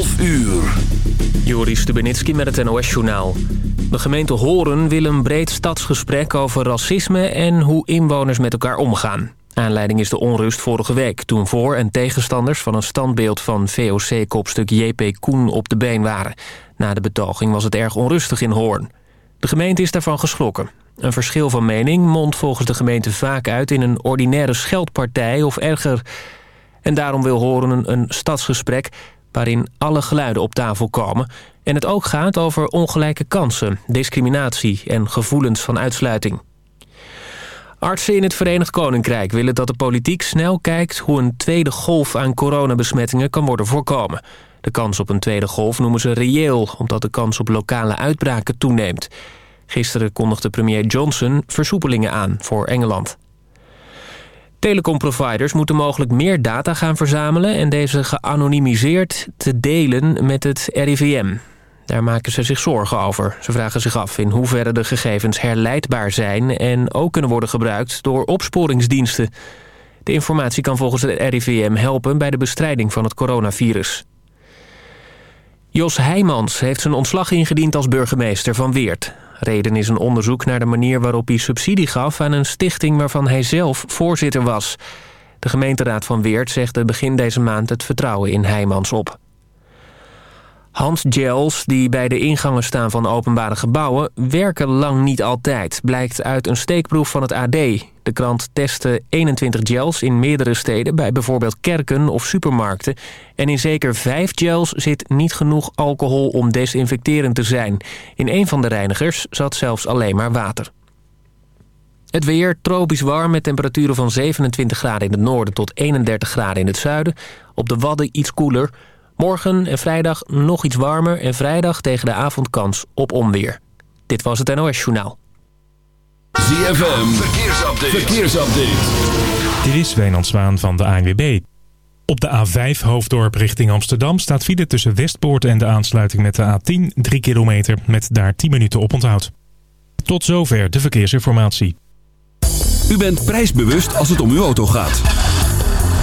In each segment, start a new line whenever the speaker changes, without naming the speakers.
12 uur.
Joris Stubenitski met het NOS-journaal. De gemeente Horen wil een breed stadsgesprek over racisme... en hoe inwoners met elkaar omgaan. Aanleiding is de onrust vorige week... toen voor- en tegenstanders van een standbeeld van VOC-kopstuk JP Koen op de been waren. Na de betoging was het erg onrustig in Hoorn. De gemeente is daarvan geschrokken. Een verschil van mening mondt volgens de gemeente vaak uit... in een ordinaire scheldpartij of erger... En daarom wil Horen een stadsgesprek waarin alle geluiden op tafel komen... en het ook gaat over ongelijke kansen, discriminatie en gevoelens van uitsluiting. Artsen in het Verenigd Koninkrijk willen dat de politiek snel kijkt... hoe een tweede golf aan coronabesmettingen kan worden voorkomen. De kans op een tweede golf noemen ze reëel... omdat de kans op lokale uitbraken toeneemt. Gisteren kondigde premier Johnson versoepelingen aan voor Engeland. Telecomproviders moeten mogelijk meer data gaan verzamelen... en deze geanonimiseerd te delen met het RIVM. Daar maken ze zich zorgen over. Ze vragen zich af in hoeverre de gegevens herleidbaar zijn... en ook kunnen worden gebruikt door opsporingsdiensten. De informatie kan volgens het RIVM helpen bij de bestrijding van het coronavirus. Jos Heijmans heeft zijn ontslag ingediend als burgemeester van Weert. Reden is een onderzoek naar de manier waarop hij subsidie gaf... aan een stichting waarvan hij zelf voorzitter was. De gemeenteraad van Weert zegde begin deze maand het vertrouwen in Heijmans op. Handgels die bij de ingangen staan van openbare gebouwen... werken lang niet altijd, blijkt uit een steekproef van het AD. De krant testte 21 gels in meerdere steden... bij bijvoorbeeld kerken of supermarkten. En in zeker vijf gels zit niet genoeg alcohol om desinfecterend te zijn. In een van de reinigers zat zelfs alleen maar water. Het weer tropisch warm met temperaturen van 27 graden in het noorden... tot 31 graden in het zuiden. Op de Wadden iets koeler... Morgen en vrijdag nog iets warmer en vrijdag tegen de avond kans op onweer. Dit was het NOS Journaal.
ZFM, verkeersupdate. verkeersupdate.
Dit is Wijnand Zwaan van de ANWB. Op de A5 Hoofddorp richting Amsterdam staat file tussen Westpoort en de aansluiting met de A10 3 kilometer met daar 10 minuten op onthoud. Tot zover de verkeersinformatie.
U bent prijsbewust als het om uw auto gaat.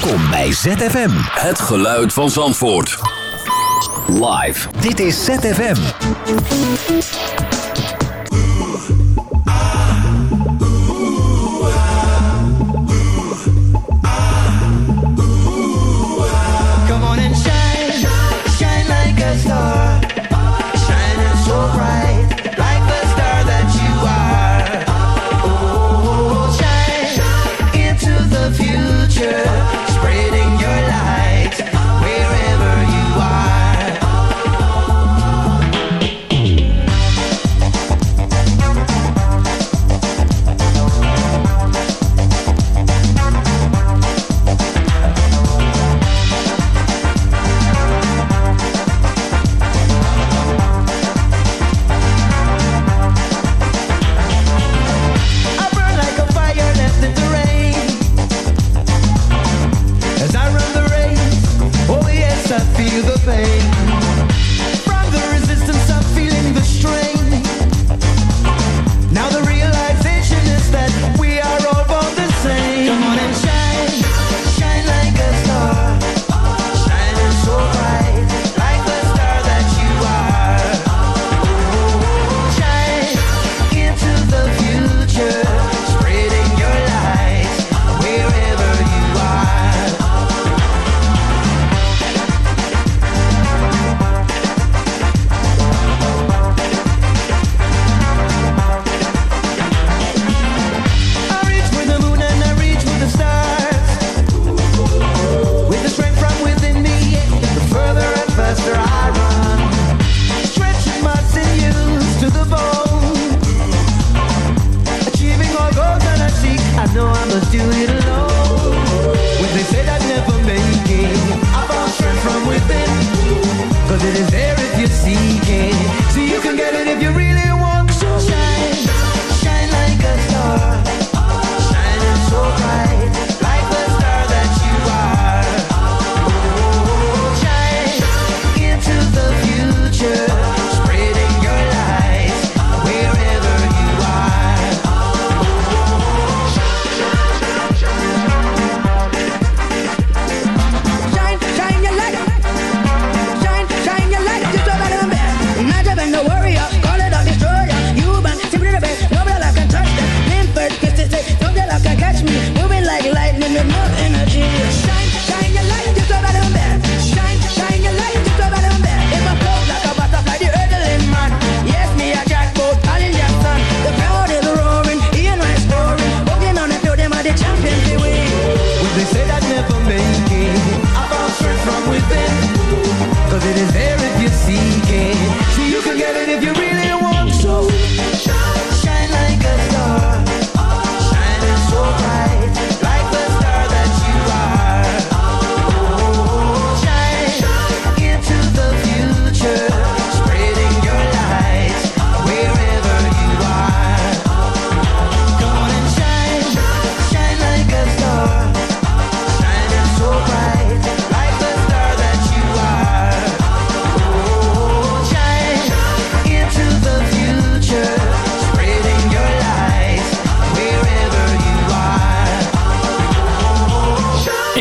Welkom bij ZFM.
Het geluid van Zandvoort. Live.
Dit is ZFM.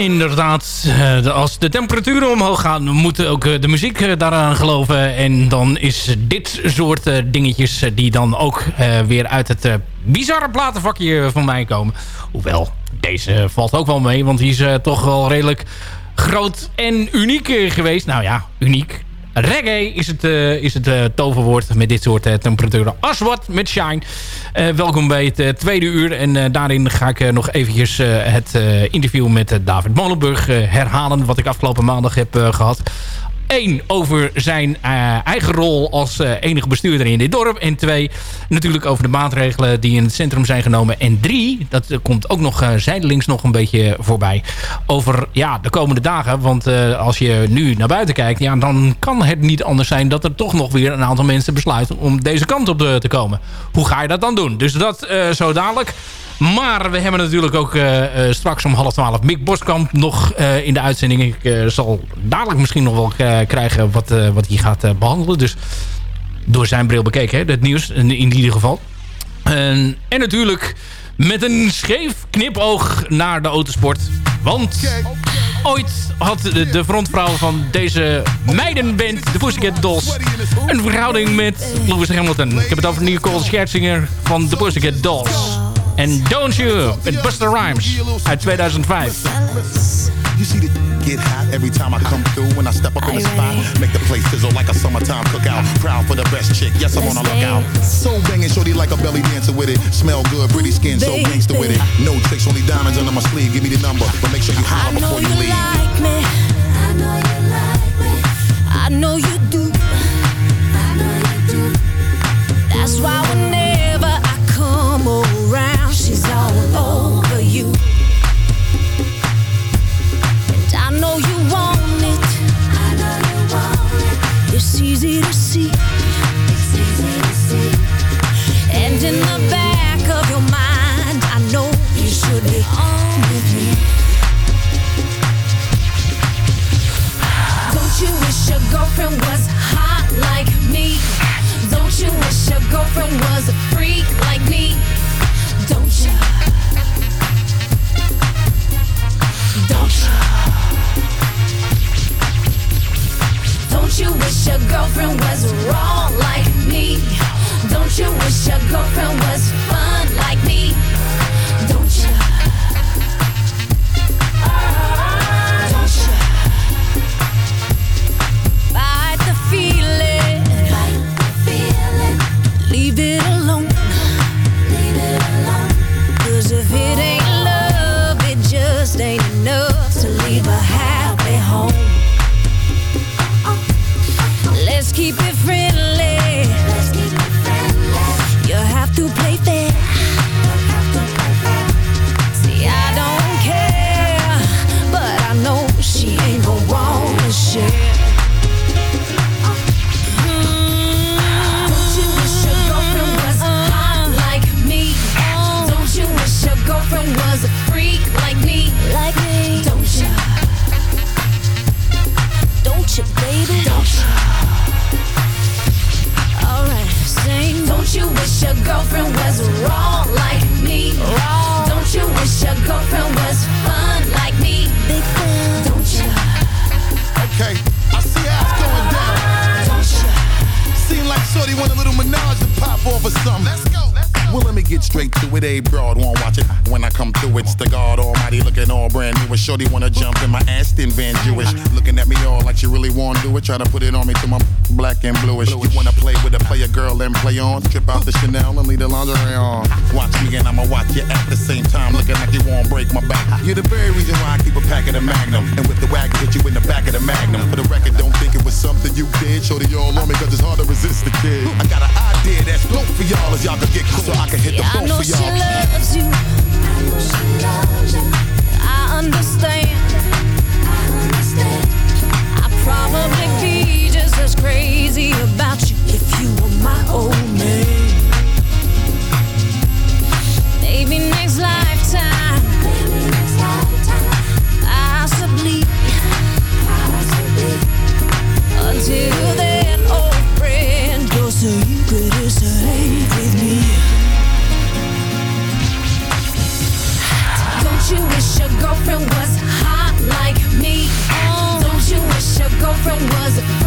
Inderdaad, eh, als de temperaturen omhoog gaan... moet ook eh, de muziek eh, daaraan geloven. En dan is dit soort dingetjes die dan ook weer uit het bizarre platenvakje van mij komen. Hoewel, deze valt ook wel mee, want die is toch wel redelijk groot en uniek geweest. Nou ja, uniek. Reggae is het, eh, is het eh, toverwoord met dit soort eh, temperaturen. Aswad met Shine. Welkom bij het tweede uur. En daarin ga ik nog eventjes het interview met David Molenburg herhalen. Wat ik afgelopen maandag heb eh, gehad. Eén, over zijn eh, eigen rol als eh, enige bestuurder in dit dorp. En twee, natuurlijk over de maatregelen die in het centrum zijn genomen. En drie, dat eh, komt ook nog zijdelings nog een beetje voorbij. Over ja, de komende dagen. Want als je nu naar buiten kijkt, ja, dan kan het niet anders zijn dat er toch nog weer een aantal mensen besluiten om deze kant op te, komen. Hoe ga je dat dan doen? Dus dat zo dadelijk. Maar we hebben natuurlijk ook eh, eh, straks om half twaalf Mick Boskamp nog eh, in de uitzending. Ik zal dadelijk misschien nog wel krijgen wat, wat hij gaat eh, behandelen. Dus door zijn bril bekeken, hè, het nieuws in, ieder geval. En, natuurlijk met een scheef knipoog naar de autosport. Want ooit had de, de frontvrouw van deze meidenband, de Pussycat Dolls, een verhouding met Lewis Hamilton. Ik heb het over Nicole Scherzinger van de Pussycat Dolls. En Don't You met Buster Rhymes uit 2005.
You see the get hot every time I come through. When I step up in the spot, make the place sizzle like a summertime cookout. Proud for the best chick, yes I'm on a lookout. So banging, shorty like a belly dancer with it. Smell good, pretty skin, so gangster with it. No tricks, only diamonds under my sleeve. Give me the number, but make sure you holler
your girlfriend was raw like me? Raw. Don't you wish your girlfriend was fun like me? Big fan. Don't you?
Okay, I see how it's going down.
Don't you?
Seem like Shorty want a little menage to pop off or something. Let's go. Well, let me get straight to it. A broad won't watch it. When I come through, it's the God Almighty looking all brand new. And Shorty wanna jump in my Aston Van Jewish. Looking at me all like she really wanna do it. Try to put it on me till my black and bluish. You wanna play with a player girl and play on? Trip out the Chanel and leave the lingerie on. Watch me and I'ma watch you at the same time. Looking like you won't break my back. You're the very reason why I keep a pack of the Magnum. And with the wagon, hit you in the back of the Magnum. For the record, don't think it was something you did. Shorty all on me cause it's hard to resist the kid. I got an idea that's dope for y'all as y'all can get cool. So I can hit the
Yeah, I
phone
know
for
she
y'all.
loves you. I know she loves you. I understand. I understand. I'd probably be was crazy about you if you were my old man. Maybe next lifetime, Possibly. Until then, old friend, you're so you could hate with me. Don't you wish your girlfriend was hot like me? Oh, don't you wish your girlfriend was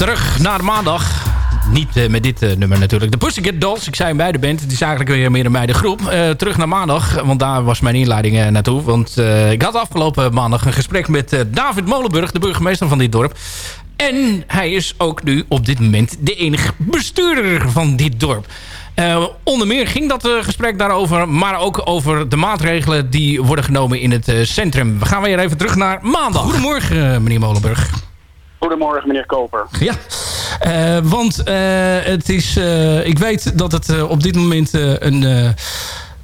terug naar maandag. Niet eh, met dit eh, nummer natuurlijk. De Pussycat Dolls. Ik zei bij de band. Het is eigenlijk weer meer een bij de groep. Eh, terug naar maandag. Want daar was mijn inleiding naartoe. Want ik had afgelopen maandag een gesprek met David Molenburg. De burgemeester van dit dorp. En hij is ook nu op dit moment de enige bestuurder van dit dorp. Onder meer ging dat gesprek daarover. Maar ook over de maatregelen die worden genomen in het centrum. We gaan weer even terug naar maandag. Goedemorgen, meneer Molenburg.
Goedemorgen, meneer Koper.
Ja, Eh, want eh, het is, eh, ik weet dat het op dit moment een,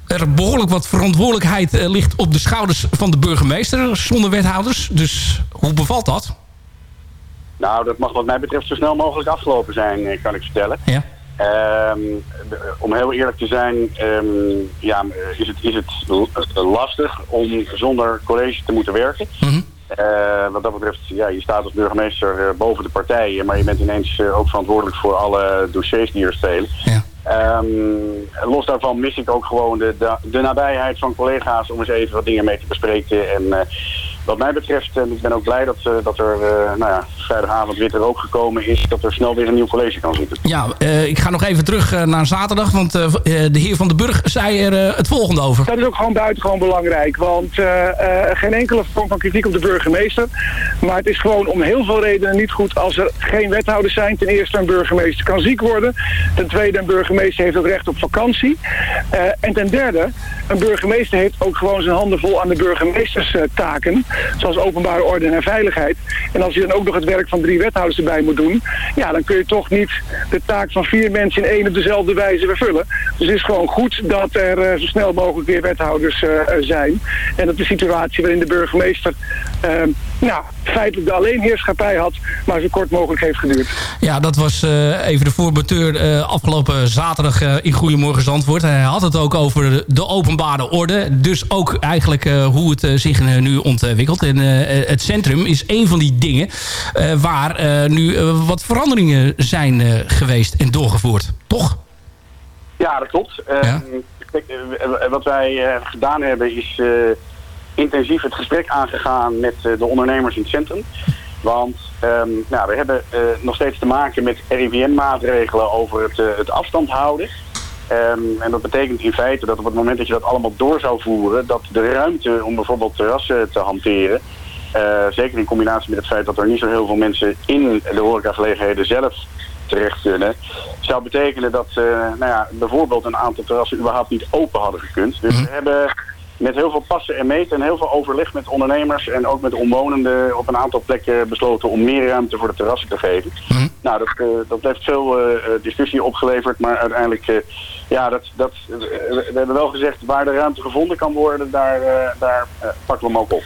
er behoorlijk wat verantwoordelijkheid ligt op de schouders van de burgemeester zonder wethouders. Dus hoe bevalt dat?
Nou, dat mag wat mij betreft zo snel mogelijk afgelopen zijn, kan ik vertellen.
Ja.
Ehm, om heel eerlijk te zijn, ehm, ja, is het, is het lastig om zonder college te moeten werken.
Mhm.
Eh, wat dat betreft, ja, je staat als burgemeester eh, boven de partijen, maar je bent ineens eh, ook verantwoordelijk voor alle dossiers die er spelen.
Ja.
Ehm, los daarvan mis ik ook gewoon de, de, de nabijheid van collega's om eens even wat dingen mee te bespreken. En wat mij betreft, en ik ben ook blij dat, eh, dat er eh, nou ja, vrijdagavond witte rook gekomen is, dat er snel weer een nieuw college kan zitten.
Ja, eh, ik ga nog even terug eh, naar zaterdag. Want eh, eh, de heer Van den Burg zei er eh, het volgende over.
Dat is ook gewoon buitengewoon belangrijk. Want eh, eh, geen enkele vorm van kritiek op de burgemeester. Maar het is gewoon om heel veel redenen niet goed als er geen wethouders zijn. Ten eerste een burgemeester kan ziek worden. Ten tweede een burgemeester heeft ook recht op vakantie. Eh, en ten derde, een burgemeester heeft ook gewoon zijn handen vol aan de burgemeesterstaken. Zoals openbare orde en veiligheid. En als je dan ook nog het werk van drie wethouders erbij moet doen. Ja, dan kun je toch niet de taak van vier mensen in één op dezelfde wijze vervullen. Dus het is gewoon goed dat er eh, zo snel mogelijk weer wethouders eh, eh, zijn. En dat de situatie waarin de burgemeester eh, nou, feitelijk de alleenheerschappij had, maar zo kort mogelijk heeft geduurd.
Ja, dat was eh, even de voorbeteur eh, afgelopen zaterdag eh, in Goedemorgen Zandvoort. Hij had het ook over de openbare orde. Dus ook eigenlijk eh, hoe het zich nu ontwikkelt. En eh, het centrum is een van die dingen eh, waar eh, nu wat veranderingen zijn eh, geweest en doorgevoerd. Toch?
Ja, dat klopt. Ehm, kijk, eh, wat wij eh, gedaan hebben is eh, intensief het gesprek aangegaan met eh, de ondernemers in het centrum. Want ehm, nou, we hebben eh, nog steeds te maken met RIVM-maatregelen over het, eh, het afstand houden. Ehm, en dat betekent in feite dat op het moment dat je dat allemaal door zou voeren, dat de ruimte om bijvoorbeeld terrassen te hanteren, zeker in combinatie met het feit dat er niet zo heel veel mensen in de horecagelegenheden zelf terecht kunnen, zou betekenen dat nou ja, bijvoorbeeld een aantal terrassen überhaupt niet open hadden gekund. Dus we hebben met heel veel passen en meten en heel veel overleg met ondernemers en ook met omwonenden op een aantal plekken besloten om meer ruimte voor de terrassen te geven. Nou, dat, eh, dat heeft veel eh, eh, discussie opgeleverd, maar uiteindelijk, ja, dat, dat, we hebben wel gezegd waar de ruimte gevonden kan worden, daar, daar pakken we hem ook op.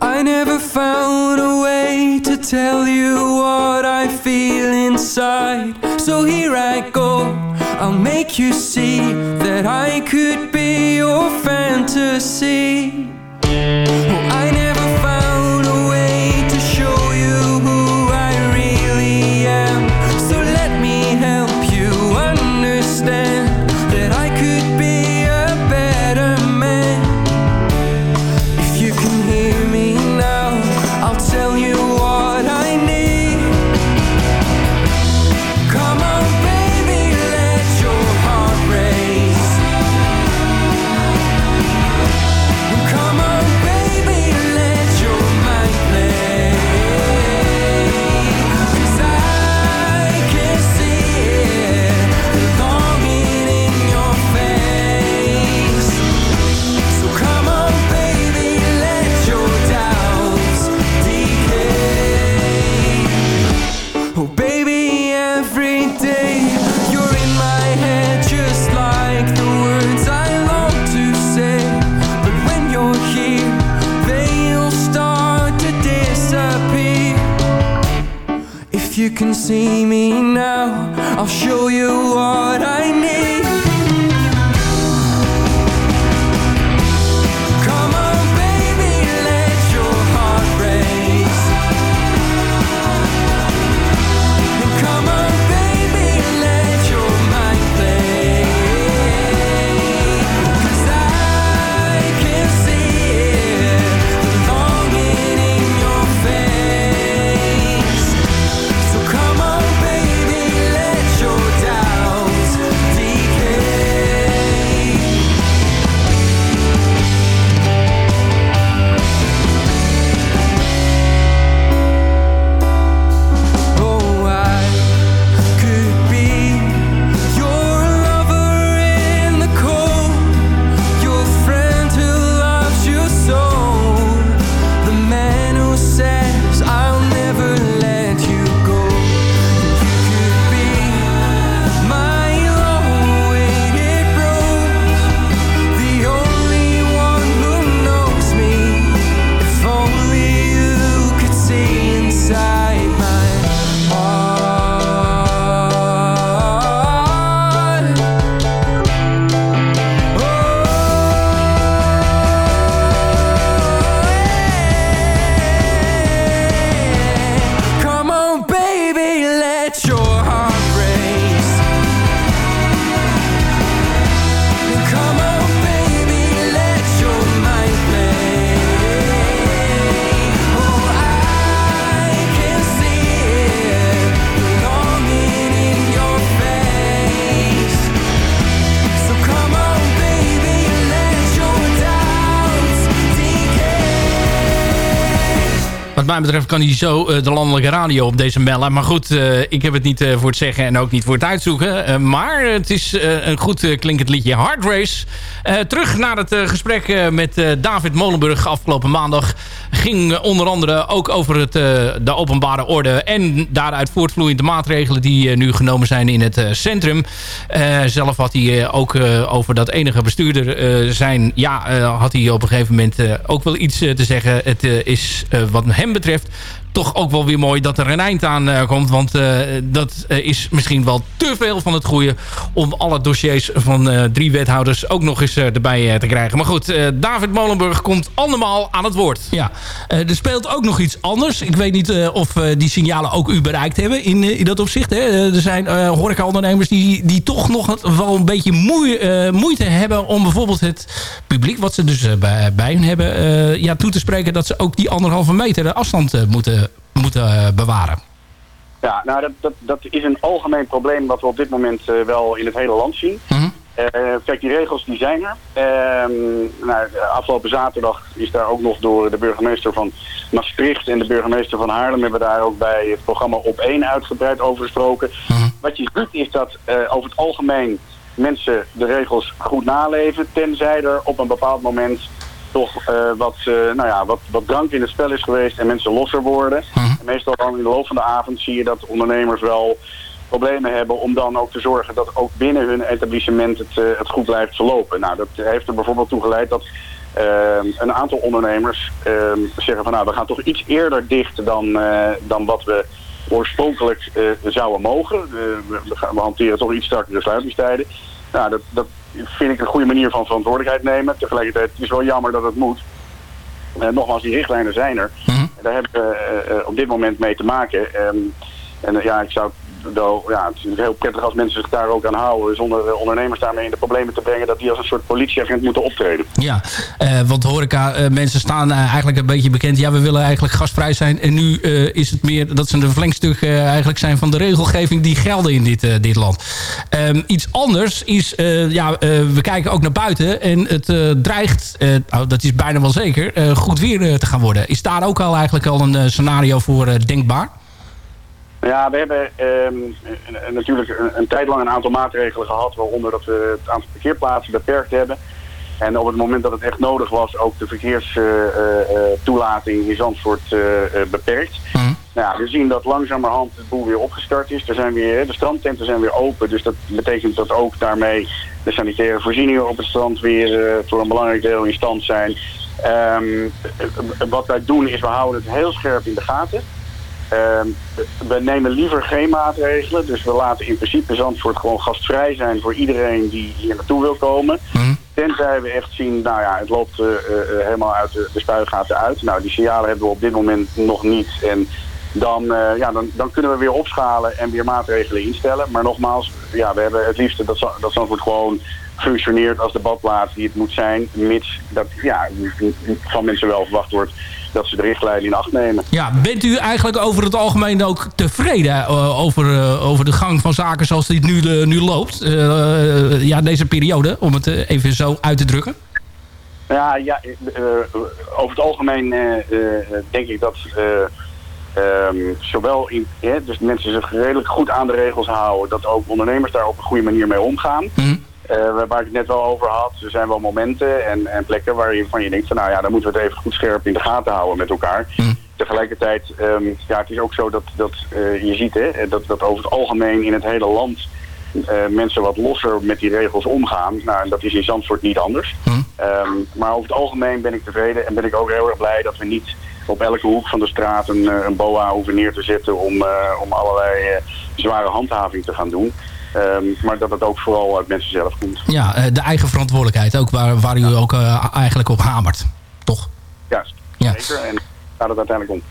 I never found a way to tell you what I feel inside. So here I go. I'll make you see that I could be your fantasy. Oh, I never
mij betreft kan hij zo eh, de landelijke radio op deze bellen. Maar goed, eh, ik heb het niet eh, voor het zeggen en ook niet voor het uitzoeken. Maar het is een goed klinkend liedje. Hard Race. Terug naar het gesprek met David Molenburg afgelopen maandag. Ging onder andere ook over het, eh, de openbare orde. En daaruit voortvloeiende maatregelen die eh, nu genomen zijn in het eh, centrum. Zelf had hij ook over dat enige bestuurder zijn. Ja, had hij op een gegeven moment ook wel iets te zeggen. Het is wat hem betreft toch ook wel weer mooi dat er een eind aan eh, komt. Want eh, dat eh, is misschien wel te veel van het goede... om alle dossiers van drie wethouders ook nog eens erbij te krijgen. Maar goed, David Molenburg komt allemaal aan het woord. Ja, er speelt ook nog iets anders. Ik weet niet of die signalen ook u bereikt hebben in, dat opzicht. Hè. Er zijn horecaondernemers die, die toch nog wel een beetje moe- moeite hebben... om bijvoorbeeld het publiek, wat ze dus bij, bij hebben... ja, toe te spreken dat ze ook die anderhalve meter afstand moeten, moeten eh, bewaren.
Ja, nou dat, dat, dat is een algemeen probleem wat we op dit moment eh, wel in het hele land zien. Eh, kijk, die regels die zijn er. Ehm, nou, afgelopen zaterdag is daar ook nog door de burgemeester van Maastricht en de burgemeester van Haarlem hebben daar ook bij het programma Op 1 uitgebreid over gesproken. Wat je ziet is dat over het algemeen mensen de regels goed naleven, tenzij er op een bepaald moment toch eh, wat, eh, nou ja, wat, wat drank in het spel is geweest en mensen losser worden. En meestal dan in de loop van de avond zie je dat ondernemers wel problemen hebben om dan ook te zorgen dat ook binnen hun etablissement het, eh, het goed blijft verlopen. Nou, dat heeft er bijvoorbeeld toe geleid dat een aantal ondernemers zeggen van nou, we gaan toch iets eerder dicht dan, dan wat we oorspronkelijk zouden mogen. We, we gaan- we hanteren toch iets strakkere sluitingstijden. Nou, dat, dat vind ik een goede manier van verantwoordelijkheid nemen. Tegelijkertijd is het wel jammer dat het moet. Eh, nogmaals, die richtlijnen zijn er. Daar hebben we eh, eh, op dit moment mee te maken. Ehm, en eh, ja, ik zou ja, het is heel prettig als mensen zich daar ook aan houden. Zonder ondernemers daarmee in de problemen te brengen dat die als een soort politieagent moeten optreden.
Ja, eh, want horeca eh, mensen staan eh, eigenlijk een beetje bekend. Ja, we willen eigenlijk gasvrij zijn. En nu is het meer dat ze een verlengstuk eigenlijk zijn van de regelgeving die gelden in dit, dit land. Ehm, iets anders is, ja, we kijken ook naar buiten en het dreigt, nou, dat is bijna wel zeker, goed weer te gaan worden. Is daar ook al eigenlijk al een scenario voor denkbaar?
Ja, we hebben ehm, eh, natuurlijk een, een tijd lang een aantal maatregelen gehad, waaronder dat we het aantal parkeerplaatsen beperkt hebben. En op het moment dat het echt nodig was, ook de verkeerstoelating in Zandvoort eh, eh, beperkt. Nou ja, we zien dat langzamerhand het boel weer opgestart is. Er zijn weer, de strandtenten zijn weer open, dus dat betekent dat ook daarmee de sanitaire voorzieningen op het strand weer eh, voor een belangrijk deel in stand zijn. Ehm, eh, wat wij doen is, we houden het heel scherp in de gaten. Ehm, we nemen liever geen maatregelen. Dus we laten in principe Zandvoort gewoon gastvrij zijn voor iedereen die hier naartoe wil komen. Tenzij we echt zien, nou ja, het loopt eh, eh, helemaal uit de, de spuigaten uit. Nou, die signalen hebben we op dit moment nog niet. En dan, eh, ja, dan, dan kunnen we weer opschalen en weer maatregelen instellen. Maar nogmaals, ja, we hebben het liefste dat, dat Zandvoort gewoon functioneert als de badplaats die het moet zijn. Mits dat ja, van mensen wel verwacht wordt dat ze de richtlijnen in acht nemen.
Ja, bent u eigenlijk over het algemeen ook tevreden eh, over, eh, over de gang van zaken zoals dit nu, eh, nu loopt? Ja, deze periode, om het even zo uit te drukken.
Ja, ja over het algemeen denk ik dat eh, ehm, zowel in, hè, dus mensen zich redelijk goed aan de regels houden, dat ook ondernemers daar op een goede manier mee omgaan. Eh, waar ik het net wel over had, er zijn wel momenten en, en plekken waar je van je denkt van nou ja, dan moeten we het even goed scherp in de gaten houden met elkaar. Tegelijkertijd, ehm, ja, het is ook zo dat, dat eh, je ziet hè, dat, dat over het algemeen in het hele land eh, mensen wat losser met die regels omgaan. Nou, en dat is in Zandvoort niet anders. Ehm, maar over het algemeen ben ik tevreden en ben ik ook heel erg blij dat we niet op elke hoek van de straat een, een boa hoeven neer te zetten om, om allerlei zware handhaving te gaan doen. Ehm, maar dat het ook vooral uit mensen zelf komt.
Ja, eh, de eigen verantwoordelijkheid ook, waar, waar u ook eh, eigenlijk op hamert. Toch?
Juist,
Ja.
zeker. En daar gaat het uiteindelijk om.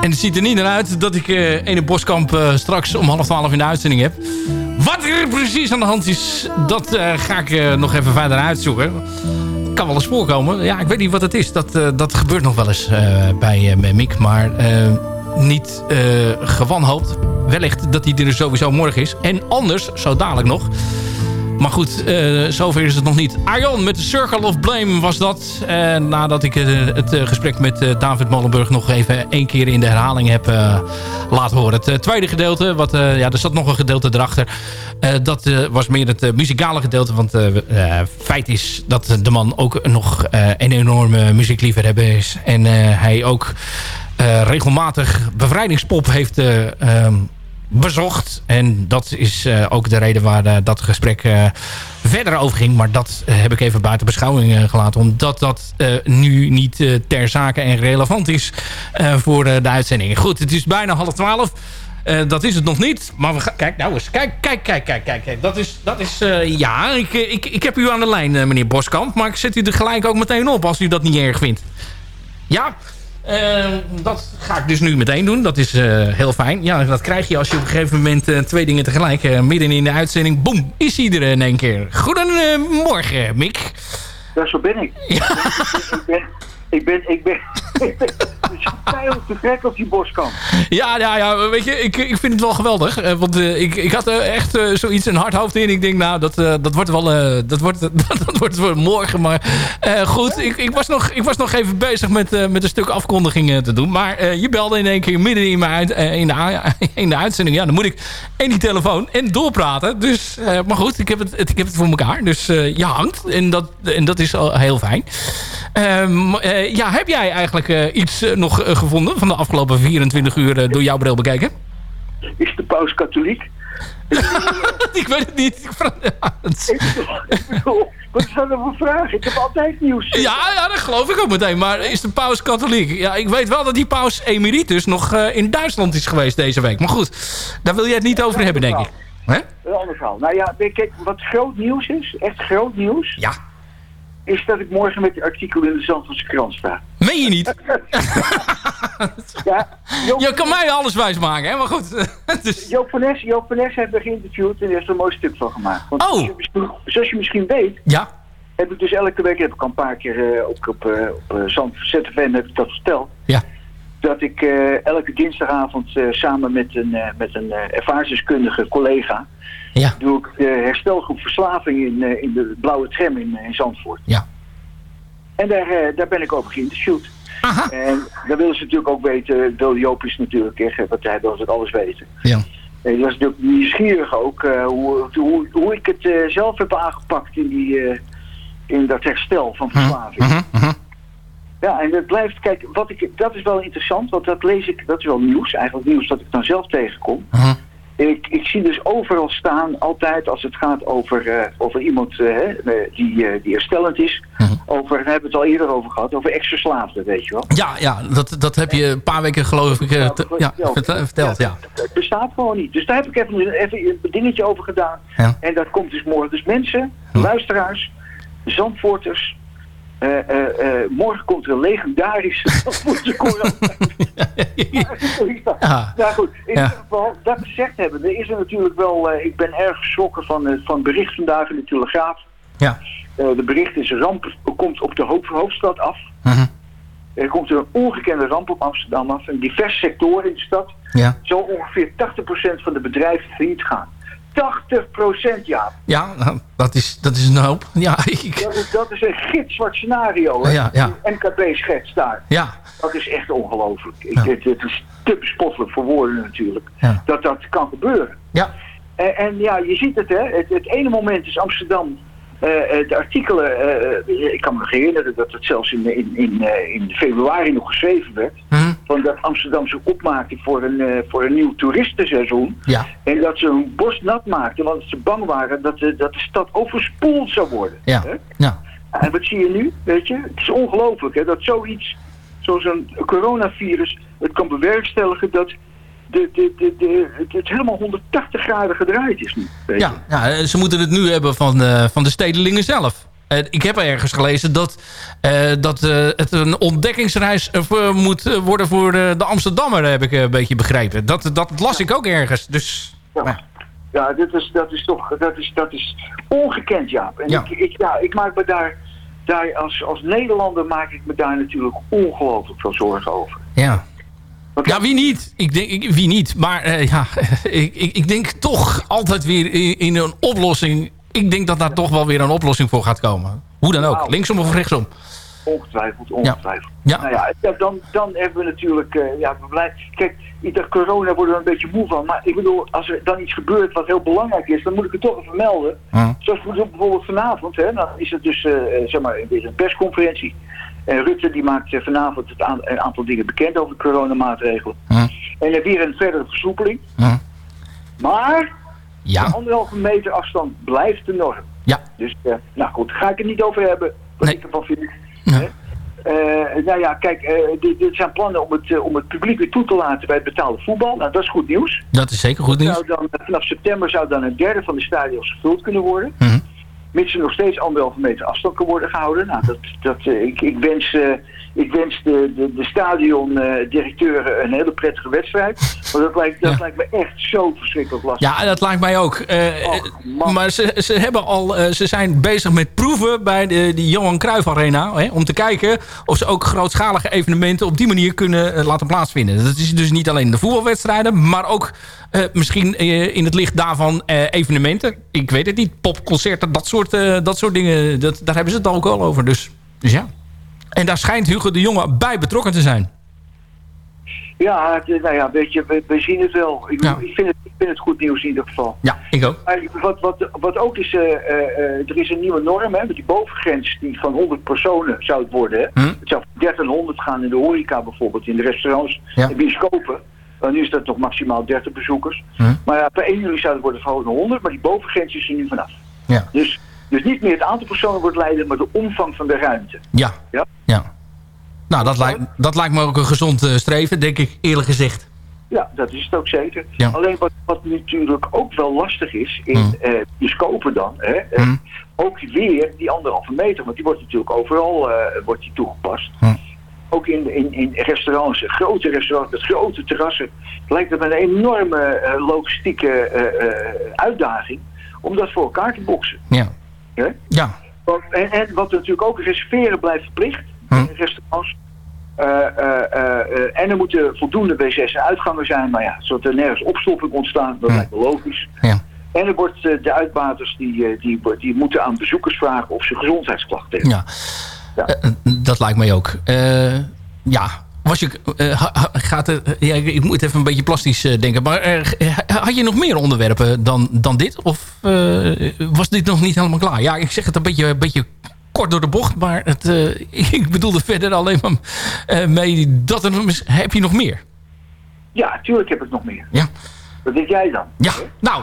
En het ziet er niet naar uit dat ik eh ene Boskamp eh, straks om half twaalf in de uitzending heb. Wat er precies aan de hand is, dat eh, ga ik nog even verder uitzoeken. Kan wel eens voorkomen. Ja, ik weet niet wat het is. Dat, dat gebeurt nog wel eens bij, bij Mick. Maar niet gewanhoopt. Wellicht dat hij er sowieso morgen is. En anders, zo dadelijk nog... Maar goed, eh, zover is het nog niet. Arjan met de Circle of Blame was dat. Eh, nadat ik eh, het gesprek met David Molenburg nog even één keer in de herhaling heb laten horen. Het tweede gedeelte, wat, ja, er zat nog een gedeelte erachter. Dat was meer het muzikale gedeelte. Want feit is dat de man ook nog een enorme muziekliefhebber is. En hij ook regelmatig bevrijdingspop heeft ehm, bezocht. En dat is eh, ook de reden waar eh, dat gesprek eh, verder over ging. Maar dat heb ik even buiten beschouwing gelaten. Omdat dat nu niet ter zake en relevant is voor de uitzending. Goed, het is bijna half twaalf. Dat is het nog niet. Maar we gaan... Kijk nou eens. Kijk, kijk, kijk, kijk, kijk. Dat is... Dat is ja, ik, ik, ik heb u aan de lijn, meneer Boskamp. Maar ik zet u er gelijk ook meteen op als u dat niet erg vindt. Ja, eh, dat ga ik dus nu meteen doen. Dat is eh, heel fijn. Ja, dat krijg je als je op een gegeven moment eh, twee dingen tegelijk... eh, midden in de uitzending, boem, is hij er in één keer. Goedemorgen, Mick.
Ja, zo ben ik. Ben... Ik ben... Ik ben, ik ben te gek op die boskant.
Ja, ja, ja, weet je, ik, ik vind het wel geweldig. eh, want eh, ik, ik had eh, echt zoiets een hard hoofd in. Ik denk, nou, dat, dat wordt wel dat wordt, dat, wordt wel morgen. Maar goed, ik, ik, was nog, ik was nog even bezig met, met een stuk afkondigingen te doen. Maar je belde in één keer midden in, mijn in, de, in de uitzending. Ja, dan moet ik en die telefoon en doorpraten. Dus, maar goed, ik heb, het, ik heb het voor elkaar. Dus je hangt. En dat, en dat is al heel fijn. Eh, ja, heb jij eigenlijk eh, iets eh, nog gevonden van de afgelopen 24 uur door jouw bril bekeken?
Is de paus katholiek?
ik weet het niet. Ik
bedoel, wat is dat nou voor vraag? Ik heb altijd nieuws.
Ja, ja, dat geloof ik ook meteen. Maar is de paus katholiek? Ja, ik weet wel dat die paus emeritus nog in Duitsland is geweest deze week. Maar goed, daar wil jij het niet over hebben, denk ik. Hè?
Een ander verhaal. Nou ja, kijk, wat groot nieuws is, echt groot nieuws...
Ja.
Is dat ik morgen met die artikel in de Zandvoortse krant sta.
Meen je niet?
ja, Joop,
Je kan mij alles wijs maken, hè? Maar goed. dus,
Joop van Nes, Joop van Nes heeft er geïnterviewd en heeft er een mooi stuk van gemaakt. Want
Oh.
zoals, je misschien, zoals je misschien weet,
ja.
heb ik dus elke week, heb ik al een paar keer eh, ook op, eh op eh, Zand- ZFM heb ik dat verteld.
Ja.
Dat ik eh, elke dinsdagavond eh, samen met een, eh, met een eh, ervaringsdeskundige collega...
Ja.
doe ik de herstelgroep verslaving in, eh, in de blauwe tram in, eh, in Zandvoort.
Ja.
En daar, eh, daar ben ik over geïnterviewd. En daar willen ze natuurlijk ook weten, Wil Joop is natuurlijk echt, want hij wil het alles weten.
Ja.
En ik was natuurlijk nieuwsgierig ook eh, hoe, hoe, hoe ik het eh, zelf heb aangepakt in, die, eh, in dat herstel van verslaving. Ja, en het blijft, kijk, wat ik, dat is wel interessant, want dat lees ik, dat is wel nieuws, eigenlijk nieuws dat ik dan zelf tegenkom. Ik, ik zie dus overal staan, altijd als het gaat over, eh, over iemand eh, hè, eh, die, die herstellend is, over, daar hebben we het al eerder over gehad, over ex-verslaafden, weet je wel.
Ja, ja dat, dat heb je een paar weken geloof ik ja, verteld. Ja.
Het bestaat gewoon niet. Dus daar heb ik even, even een dingetje over gedaan. En dat komt dus morgen. Dus mensen, luisteraars, Zandvoorters. Eh, eh, eh, morgen komt er een legendarische.
Ja.
Nou goed, in ieder geval, dat gezegd hebben, er is er natuurlijk wel, ik ben erg geschrokken van, van het bericht vandaag in de Telegraaf.
Ja.
De bericht is een ramp komt op de hoofd, hoofdstad af. Er komt een ongekende ramp op Amsterdam af. In diverse sectoren in de stad.
Ja.
Zo ongeveer 80% van de bedrijven failliet gaan. 80% ja.
Ja, nou, dat is, dat is een hoop. Ja, ik,
Dat is, dat is een gitzwart scenario. Hè?
Ja, ja.
Die MKB schetst daar.
ja,
Dat is echt ongelooflijk. Het, het is te bespottelijk voor woorden natuurlijk.
Ja.
Dat dat kan gebeuren.
Ja.
En, en ja, je ziet het hè. Het, het ene moment is Amsterdam. eh, eh, de artikelen, eh, ik kan me herinneren dat het zelfs in, in, in, eh, in februari nog geschreven werd. Van dat Amsterdam zich opmaakte voor een, eh, voor een nieuw toeristenseizoen.
ja.
En dat ze hun bos nat maakten, want ze bang waren dat de, dat de stad overspoeld zou worden.
Ja.
Hè?
Ja.
En wat zie je nu? Weet je, het is ongelooflijk hè, dat zoiets, zoals een coronavirus, het kan bewerkstelligen dat de, de, de, de, het, het helemaal 180 graden gedraaid is nu.
Ja, ja, ze moeten het nu hebben van, eh, van de stedelingen zelf. Eh, ik heb ergens gelezen dat, eh, dat eh, het een ontdekkingsreis moet worden voor de Amsterdammer, heb ik een beetje begrepen. Dat, dat las ik ook ergens. Dus,
Ja, ja dit is, dat is toch dat is, dat is ongekend, Jaap. En
Ja.
Ik, ik, ja, ik maak me daar, daar als, als Nederlander maak ik me daar natuurlijk ongelooflijk veel zorgen over.
ja. Ja, wie niet? Ik denk, ik, wie niet? Maar ja, ik, ik, ik denk toch altijd weer in, in een oplossing. Ik denk dat daar toch wel weer een oplossing voor gaat komen. Hoe dan ook.
Nou.
Linksom of rechtsom.
Ongetwijfeld, ongetwijfeld.
Ja.
Nou ja, dan, dan hebben we natuurlijk, eh, ja, we blij- Kijk, ik dacht corona worden we een beetje moe van. Maar ik bedoel, als er dan iets gebeurt wat heel belangrijk is, dan moet ik het toch even melden. Zoals bijvoorbeeld vanavond, hè, dan is het dus, eh, eh, zeg maar, weer een persconferentie. En Rutte die maakt eh, vanavond het aan- een aantal dingen bekend over de coronamaatregelen. En er weer een verdere versoepeling. Maar
Ja.
de anderhalve meter afstand blijft de norm.
Ja.
Dus, eh, nou goed, ga ik het niet over hebben wat ik ervan vind. Eh, nou ja, kijk, eh, dit, dit zijn plannen om het, om het publiek weer toe te laten bij het betaalde voetbal. Nou, dat is goed nieuws.
Dat is zeker goed nieuws.
Zou dan, vanaf september zou dan een derde van de stadions gevuld kunnen worden.
Mhm.
Mits er nog steeds anderhalve meter afstand kan worden gehouden. Nou, dat, dat, ik, ik wens, ik wens de, de, de stadiondirecteuren een hele prettige wedstrijd. Want dat lijkt, dat lijkt me echt zo verschrikkelijk lastig.
Ja, dat lijkt mij ook. Eh, maar ze, ze, hebben al, eh, ze zijn bezig met proeven bij de, die Johan Cruijff Arena. Hè, om te kijken of ze ook grootschalige evenementen op die manier kunnen eh, laten plaatsvinden. Dat is dus niet alleen de voetbalwedstrijden, maar ook eh, misschien eh, in het licht daarvan eh, evenementen. Ik weet het niet. Popconcerten, dat soort, eh, dat soort dingen. Dat, daar hebben ze het ook al over. Dus, dus ja. En daar schijnt Hugo de Jonge bij betrokken te zijn.
Ja, nou ja, weet je, we, we zien het wel. Ik, ik, vind het, ik vind het goed nieuws in ieder geval.
Ja, ik ook.
Maar wat, wat, wat ook is, eh, eh, eh, er is een nieuwe norm, hè, met die bovengrens die van 100 personen zou het worden. Hè. Het zou van 1300 gaan in de horeca bijvoorbeeld, in de restaurants
Ja.
en bioscopen. Nu is dat nog maximaal 30 bezoekers.
Hm.
Maar ja, per 1 juli zou het worden naar 100, maar die bovengrens is er nu vanaf.
Ja.
Dus, dus niet meer het aantal personen wordt leiden, maar de omvang van de ruimte.
Ja.
Ja?
ja. Nou, dat lijkt, dat lijkt me ook een gezond eh, streven, denk ik, eerlijk gezegd.
Ja, dat is het ook zeker.
Ja.
Alleen wat, wat natuurlijk ook wel lastig is in
Hmm.
eh bioscopen dan, hè, eh, ook weer die anderhalve meter, want die wordt natuurlijk overal wordt die toegepast. Ook in, in, in restaurants, grote restaurants met grote terrassen, lijkt het een enorme logistieke uitdaging om dat voor elkaar te boksen.
Ja.
Hè?
Ja.
Want, en, en wat natuurlijk ook reserveren blijft verplicht in restaurants. Eh, en er moeten voldoende wc's en uitgangen zijn. Maar ja, zodat er nergens opstopping ontstaat, dat lijkt me logisch.
Ja.
En er wordt de uitbaters die, die, die moeten aan bezoekers vragen of ze gezondheidsklachten hebben.
Ja. Eh, dat lijkt mij ook. Ja. Was je, eh, gaat het, ja, ik, moet even een beetje plastisch eh, denken. Maar eh, had je nog meer onderwerpen dan, dan dit? Of eh, was dit nog niet helemaal klaar? Ja, ik zeg het een beetje, een beetje kort door de bocht. Maar het, eh, ik bedoelde verder alleen maar eh, mee dat er Heb je nog meer?
Ja, tuurlijk heb ik nog meer.
Ja.
Wat denk jij dan?
Ja, nou,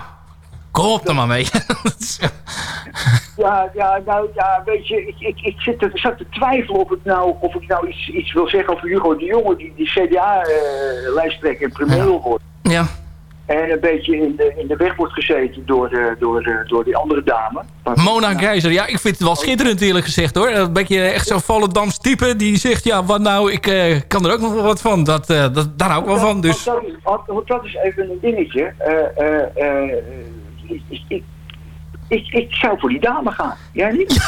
kom op er maar mee.
Ja, ja, nou, ja, weet je, ik, ik, ik zit, te, ik zat te twijfelen of ik nou, of ik nou iets, iets wil zeggen over Hugo de Jonge, die, die CDA-lijsttrekker en premier wil worden.
Ja.
En een beetje in de, in de weg wordt gezeten door, de, door, de, door die andere dame.
Mona Keizer, ja, ik vind het wel schitterend eerlijk gezegd hoor. Een beetje echt zo'n Volendams type die zegt, ja, wat nou, ik eh, kan er ook nog wel wat van. Dat, eh, dat, daar hou ik wel van, dus...
Want dat, is, want- want dat is even een dingetje. Eh, eh, eh, ik, ik, ik, ik, zou voor die dame gaan. Jij niet?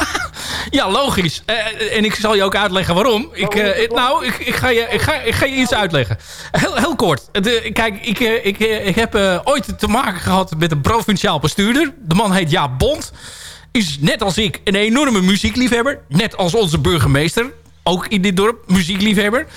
Ja, logisch. Eh, en ik zal je ook uitleggen waarom. Ik, eh, nou, ik, ik, ga je, ik, ga, ik ga je iets uitleggen. Heel, heel kort. De, kijk, ik, eh, ik, eh, ik heb eh, ooit te maken gehad met een provinciaal bestuurder. De man heet Jaap Bond. Is net als ik een enorme muziekliefhebber. Net als onze burgemeester. Ook in dit dorp, muziekliefhebber.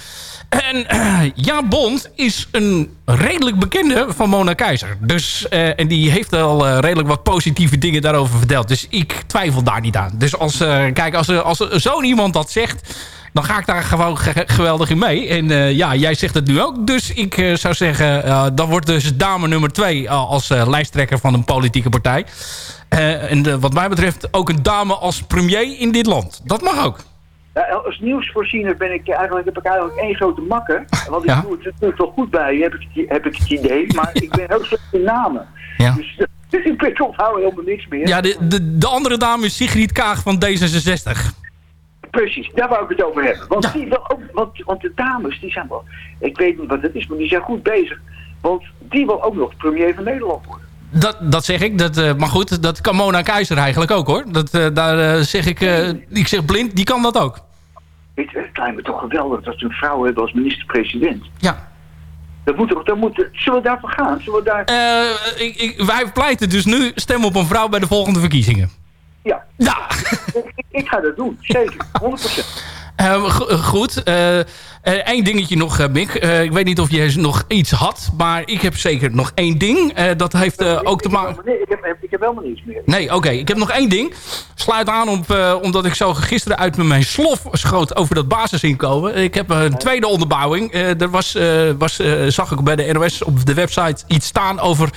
En eh, Jaap Bond is een redelijk bekende van Mona Keizer. Dus, eh, en die heeft al eh, redelijk wat positieve dingen daarover verteld. Dus ik twijfel daar niet aan. Dus als, kijk, als, als zo'n iemand dat zegt... dan ga ik daar gewoon ge- geweldig in mee. En ja, jij zegt het nu ook. Dus ik zou zeggen, dan wordt dus dame nummer twee... als lijsttrekker van een politieke partij. En wat mij betreft ook een dame als premier in dit land. Dat mag ook.
Ja, als nieuwsvoorziener ben ik eigenlijk, heb ik eigenlijk één grote makker. Want ik
Ja.
doe het natuurlijk wel goed bij heb ik, het- heb ik het idee. Maar ik ben heel slecht in namen.
Ja.
Dus, dus ik ben onthoud helemaal niks meer.
Ja, de, de, de andere dame is Sigrid Kaag van D66.
Precies, daar wou ik het over hebben. Want, die wil ook, want, want de dames, die zijn wel... Ik weet niet wat het is, maar die zijn goed bezig. Want die wil ook nog premier van Nederland worden.
Dat, dat zeg ik. Dat, eh, maar goed, dat kan Mona Keizer eigenlijk ook hoor. Dat, eh, daar eh, zeg ik, ik zeg blind, die kan dat ook.
Het lijkt me toch geweldig dat we een vrouw hebben als minister-president.
Ja.
Dat moet, toch- dat moet, zullen we daarvoor gaan? Zullen we daar...
Ik, ik, wij pleiten dus nu stem op een vrouw bij de volgende verkiezingen.
Ja.
Ja.
ik, ik ga dat doen, zeker. 100%.
Eh, go- eh, Eén dingetje nog, eh, Mick. Eh, ik weet niet of jij nog iets had. Maar ik heb zeker nog één ding. Eh, dat heeft eh, ook te maken...
Nee, ik heb, ik heb helemaal niets meer.
Nee, oké. Ik heb nog één ding. Sluit aan op, eh, omdat ik zo gisteren uit met mijn slof schoot over dat basisinkomen. Ik heb een tweede onderbouwing. Eh, er was, eh, was, eh, zag ik bij de NOS op de website iets staan over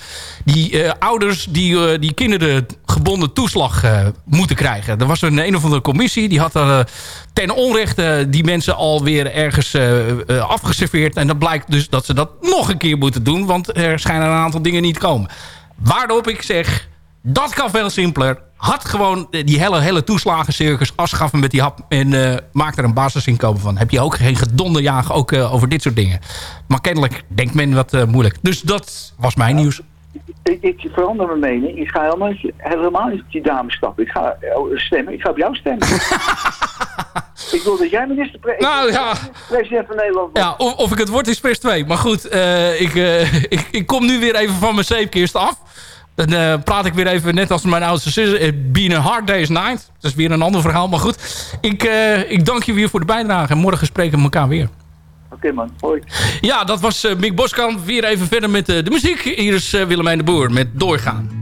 die eh, ouders die, eh, die kinderen gebonden toeslag eh, moeten krijgen. Er was een een of andere commissie die had er eh, ten onrechte die mensen alweer ergens eh, eh, afgeserveerd. En dan blijkt dus dat ze dat nog een keer moeten doen. Want er schijnen een aantal dingen niet te komen. Waarop ik zeg, dat kan veel simpeler. had gewoon die hele, hele toeslagencircus afschaffen met die hap... en uh, maak er een basisinkomen van. Heb je ook geen gedonderjagen ook uh, over dit soort dingen. Maar kennelijk denkt men wat uh, moeilijk. Dus dat was mijn nieuws.
Ik, ik, verander mijn mening. Ik ga helemaal helemaal niet op die dames stappen. Ik ga stemmen. Ik ga op jou stemmen. ik wil dat jij minister
nou, ja.
president van Nederland wordt.
Ja, of, of ik het word is pers 2. Maar goed, ik, ik, ik kom nu weer even van mijn zeepkist af. Dan uh, praat ik weer even net als mijn oudste zus. A hard day's night. Dat is weer een ander verhaal. Maar goed, ik, ik dank je weer voor de bijdrage. En morgen spreken we elkaar weer.
Oké okay, man, hoi.
Ja, dat was Mick Boskamp. Weer even verder met de muziek. Hier is Willemijn de Boer met Doorgaan.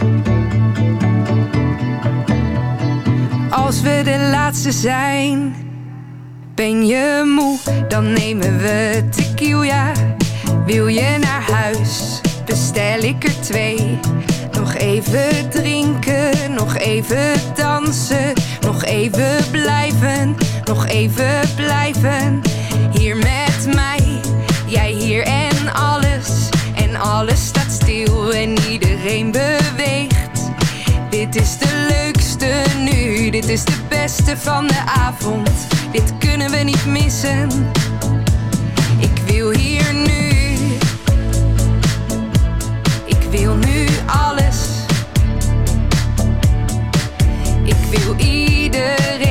Als we de laatste zijn, ben je moe, dan nemen we tequila. Wil je naar huis, bestel ik er twee. Nog even drinken, nog even dansen, nog even blijven, nog even blijven. Hier met mij, jij hier en alles. En alles staat stil en iedereen beweegt. Dit is de dit is de beste van de avond. Dit kunnen we niet missen. Ik wil hier nu. Ik wil nu alles. Ik wil iedereen,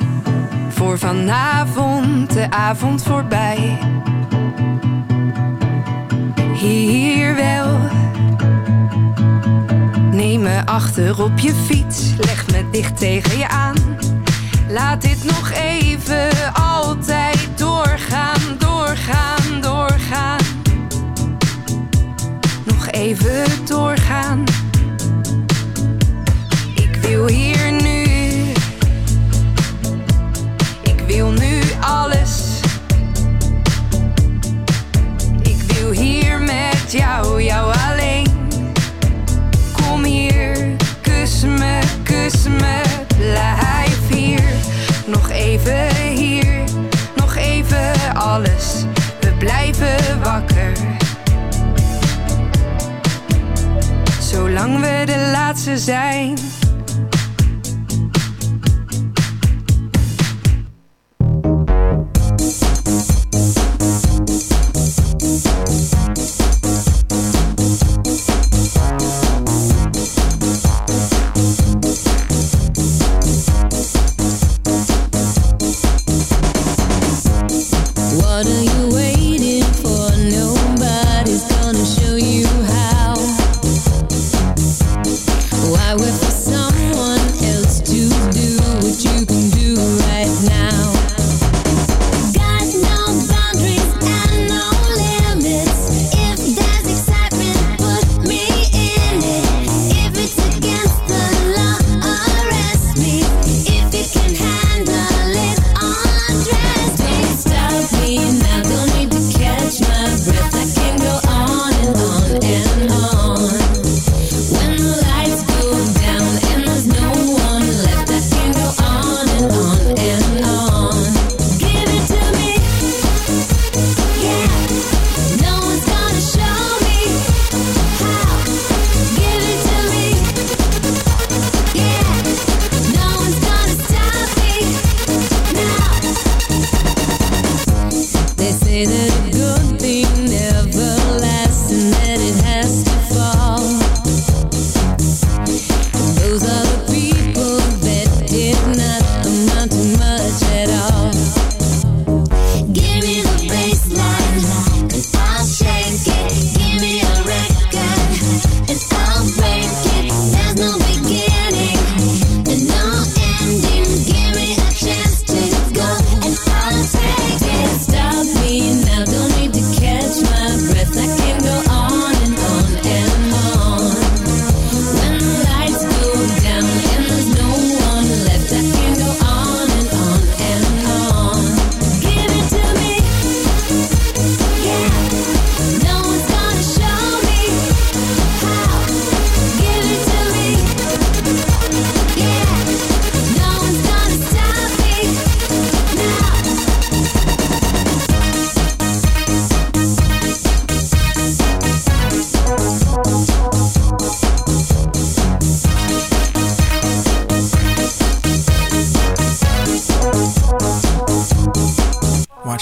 Voor vanavond, de avond voorbij. Hier wel. Neem me achter op je fiets, leg me dicht tegen je aan. Laat dit nog even altijd doorgaan, doorgaan, doorgaan. Nog even doorgaan. Ik wil hier jou, jou alleen. Kom hier, kus me, kus me, blijf hier. Nog even hier, nog even alles. We blijven wakker. Zolang we de laatste zijn.
I
would for some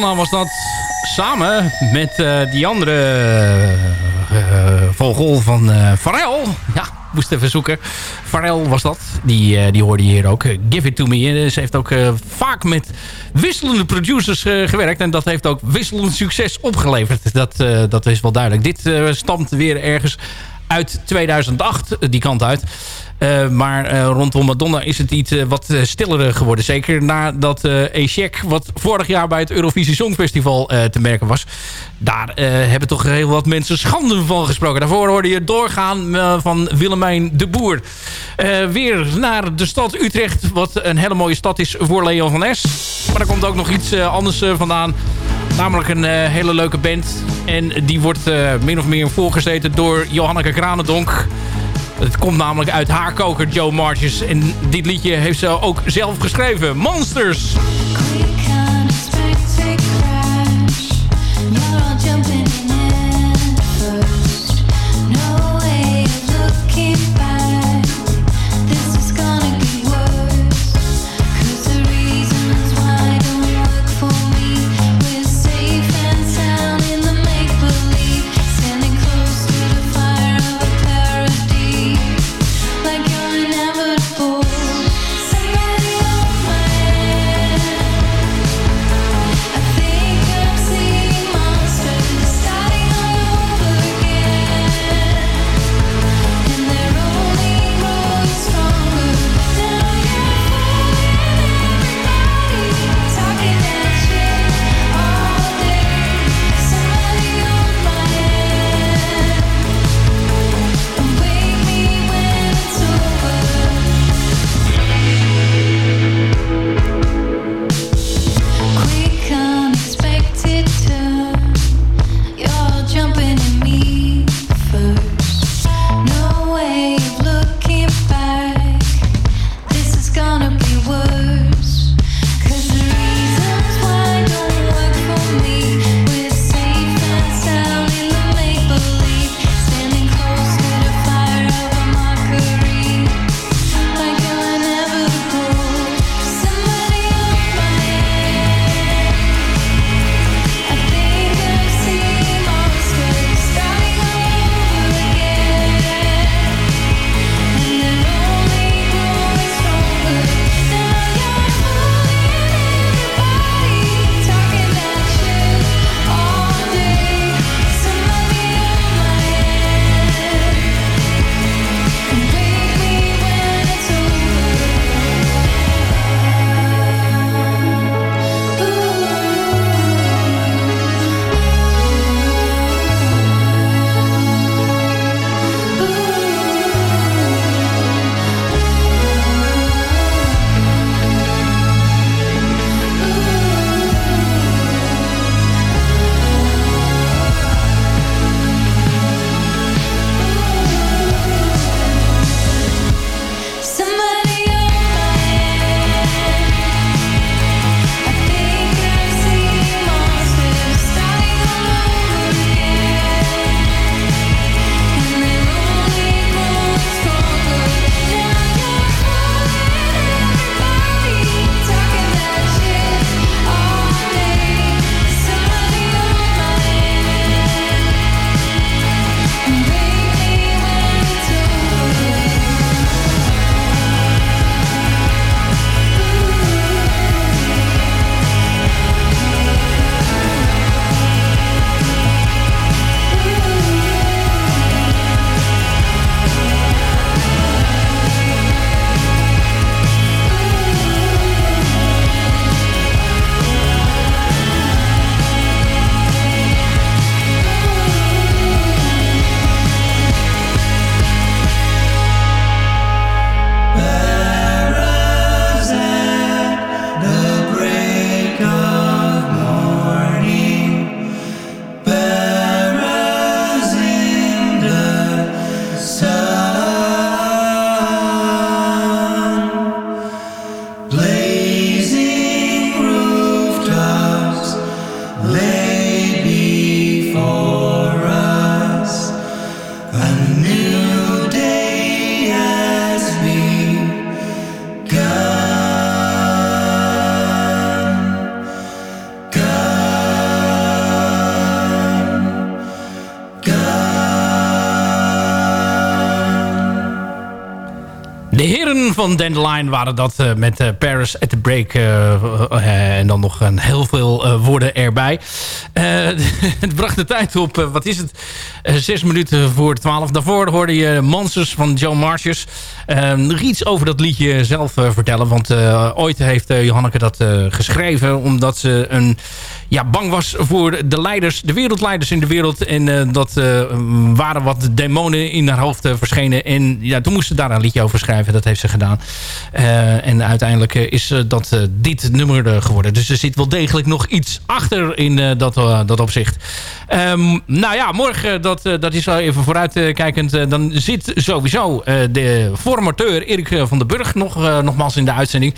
Madonna was dat samen met eh, die andere eh, vogel van eh Pharrell. Ja, moest even zoeken. Pharrell was dat. Die, die hoorde je hier ook. Give It To Me. Ze heeft ook vaak met wisselende producers gewerkt. En dat heeft ook wisselend succes opgeleverd. Dat, dat is wel duidelijk. Dit stamt weer ergens uit 2008, die kant uit. Eh, maar eh, rondom Madonna is het iets eh, wat stiller geworden. Zeker nadat uh, wat vorig jaar bij het Eurovisie Songfestival te merken was. Daar hebben toch heel wat mensen schande van gesproken. Daarvoor hoorde je doorgaan van Willemijn de Boer. Weer naar de stad Utrecht, wat een hele mooie stad is voor Leon van Es. Maar er komt ook nog iets anders vandaan. Namelijk een hele leuke band. En die wordt min of meer voorgezeten door Johanneke Kranendonk. Het komt namelijk uit haar koker Joe Marches. En dit liedje heeft ze ook zelf geschreven. Monsters! Van Dandelion waren dat eh, met eh, Paris at the Break. eh, en dan nog een heel veel woorden erbij. Het bracht de tijd op, wat is het? Zes minuten voor twaalf. Daarvoor hoorde je Monsters van Joe Marcius. Eh, nog iets over dat liedje zelf vertellen. Want ooit heeft Johanneke dat geschreven. Omdat ze een, ja, bang was voor de leiders, de wereldleiders in de wereld. En dat waren wat demonen in haar hoofd verschenen. En ja, toen moest ze daar een liedje over schrijven. Dat heeft ze gedaan. Eh, en uiteindelijk eh, is eh, dat dit nummer geworden. Dus er zit wel degelijk nog iets achter in dat, dat opzicht. Ehm, nou ja, morgen, dat, dat is wel even vooruitkijkend. dan zit sowieso de formateur Erik van den Burg nog, nogmaals in de uitzending.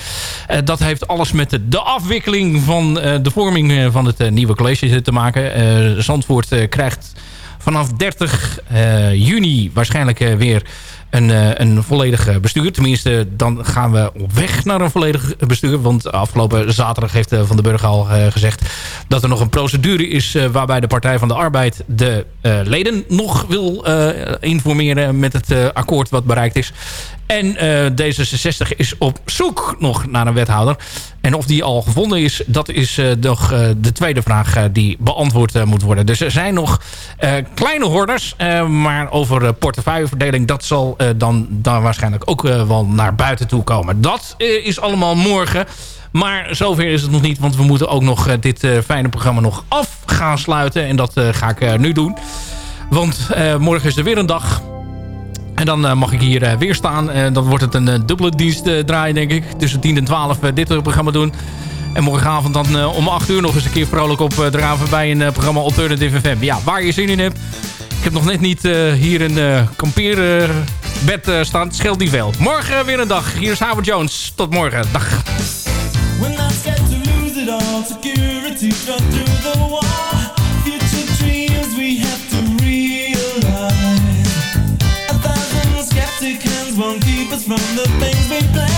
Dat heeft alles met de, afwikkeling van de vorming van het nieuwe college te maken. Zandvoort krijgt vanaf 30 eh, juni waarschijnlijk weer een, eh, een volledig eh, bestuur. Tenminste, dan gaan we op weg naar een volledig bestuur. Want afgelopen zaterdag heeft eh, Van den Burg al gezegd... dat er nog een procedure is waarbij de Partij van de Arbeid... de leden nog wil informeren met het akkoord wat bereikt is. En eh, D66 is op zoek nog naar een wethouder. En of die al gevonden is, dat is eh, nog eh, de tweede vraag die beantwoord moet worden. Dus er zijn nog kleine hordes. maar over portefeuilleverdeling, dat zal dan, dan waarschijnlijk ook wel naar buiten toe komen. Dat is allemaal morgen. Maar zover is het nog niet, want we moeten ook nog dit fijne programma nog af gaan sluiten. En dat ga ik nu doen. Want morgen is er weer een dag. En dan eh, mag ik hier eh, weer staan. En dan wordt het een dubbele dienst draaien, denk ik. Tussen 10 en 12 eh, dit programma doen. En morgenavond dan om 8 uur nog eens een keer vrolijk op uh, draven bij een programma Alternative FM. Ja, waar je zin in hebt. Ik heb nog net niet hier een uh, kampeerbed uh, staan. Het scheelt niet veel. Morgen weer een dag. Hier is Howard Jones. Tot morgen. Dag.
From the things we plan.